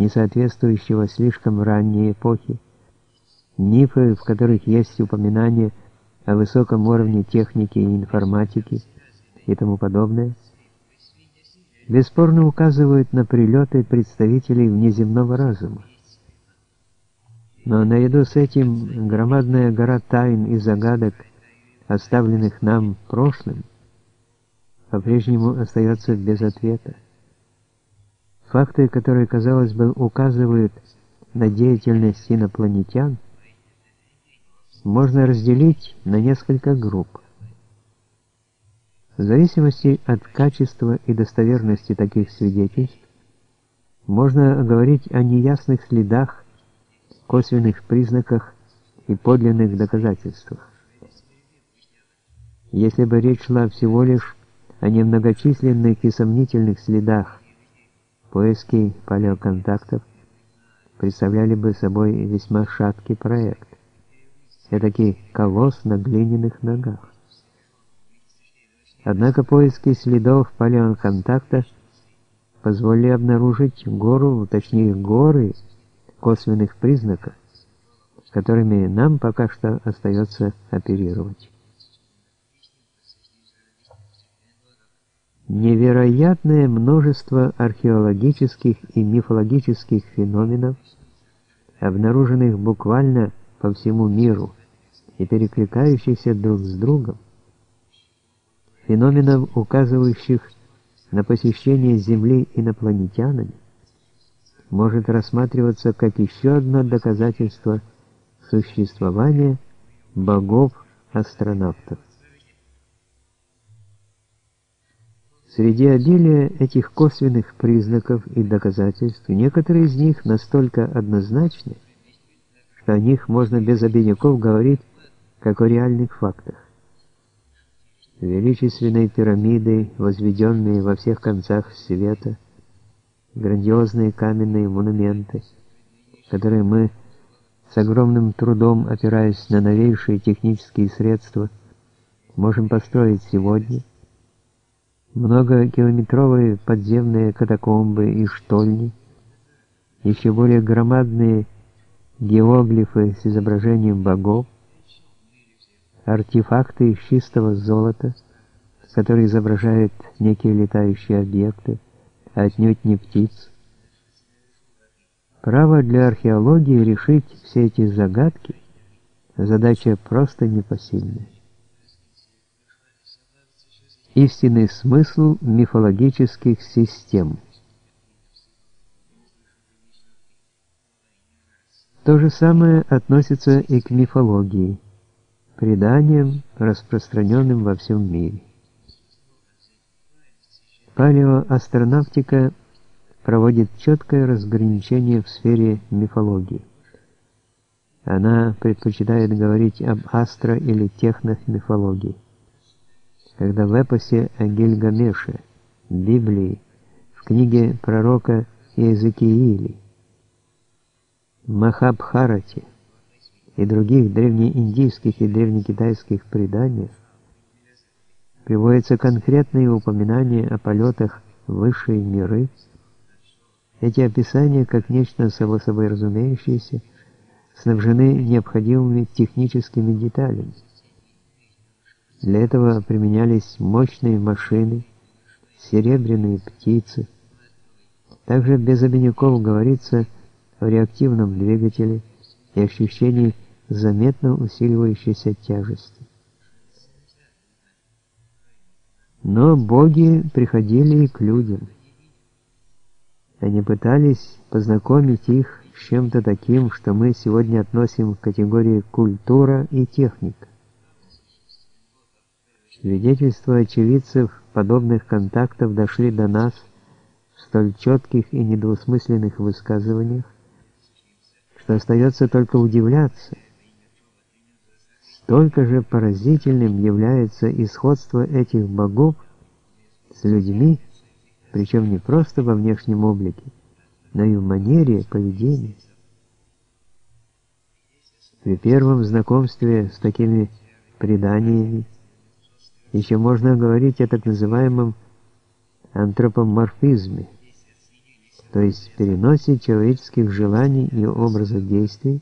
не соответствующего слишком ранней эпохе, мифы, в которых есть упоминания о высоком уровне техники и информатики и тому подобное, бесспорно указывают на прилеты представителей внеземного разума. Но наряду с этим громадная гора тайн и загадок, оставленных нам прошлым, по-прежнему остается без ответа. Факты, которые, казалось бы, указывают на деятельность инопланетян, можно разделить на несколько групп. В зависимости от качества и достоверности таких свидетельств, можно говорить о неясных следах, косвенных признаках и подлинных доказательствах. Если бы речь шла всего лишь о немногочисленных и сомнительных следах, поиски палеоконтактов представляли бы собой весьма шаткий проект. Этакий колосс на глиняных ногах. Однако поиски следов палеоконтакта позволили обнаружить гору, точнее горы косвенных признаков, которыми нам пока что остается оперировать. Невероятное множество археологических и мифологических феноменов, обнаруженных буквально по всему миру и перекликающихся друг с другом, феноменов, указывающих на посещение Земли инопланетянами, может рассматриваться как еще одно доказательство существования богов-астронавтов. Среди обилия этих косвенных признаков и доказательств, некоторые из них настолько однозначны, что о них можно без обиняков говорить как о реальных фактах. Величественные пирамиды, возведенные во всех концах света, грандиозные каменные монументы, которые мы с огромным трудом, опираясь на новейшие технические средства, можем построить сегодня, многокилометровые подземные катакомбы и штольни, еще более громадные геоглифы с изображением богов, артефакты из чистого золота, которые изображают некие летающие объекты, а отнюдь не птиц. Право для археологии решить все эти загадки – задача просто непосильная. Истинный смысл мифологических систем То же самое относится и к мифологии – преданиям, распространенным во всем мире. Палеоастронавтика проводит четкое разграничение в сфере мифологии. Она предпочитает говорить об астро- или техномифологии. Когда в эпосе о Гильгамеше, Библии, в книге пророка Иезекиили, Махабхарате, и других древнеиндийских и древнекитайских преданиях приводятся конкретные упоминания о полетах в высшие миры. Эти описания, как нечто само собой разумеющееся, снабжены необходимыми техническими деталями. Для этого применялись мощные машины, серебряные птицы. Также без обиняков говорится о реактивном двигателе и ощущении заметно усиливающейся тяжести. Но боги приходили к людям. Они пытались познакомить их с чем-то таким, что мы сегодня относим к категории культура и техника. Свидетельства очевидцев подобных контактов дошли до нас в столь четких и недвусмысленных высказываниях, что остается только удивляться – Столько же поразительным является исходство этих богов с людьми, причем не просто во внешнем облике, но и в манере поведения. При первом знакомстве с такими преданиями еще можно говорить о так называемом антропоморфизме, то есть переносе человеческих желаний и образов действий,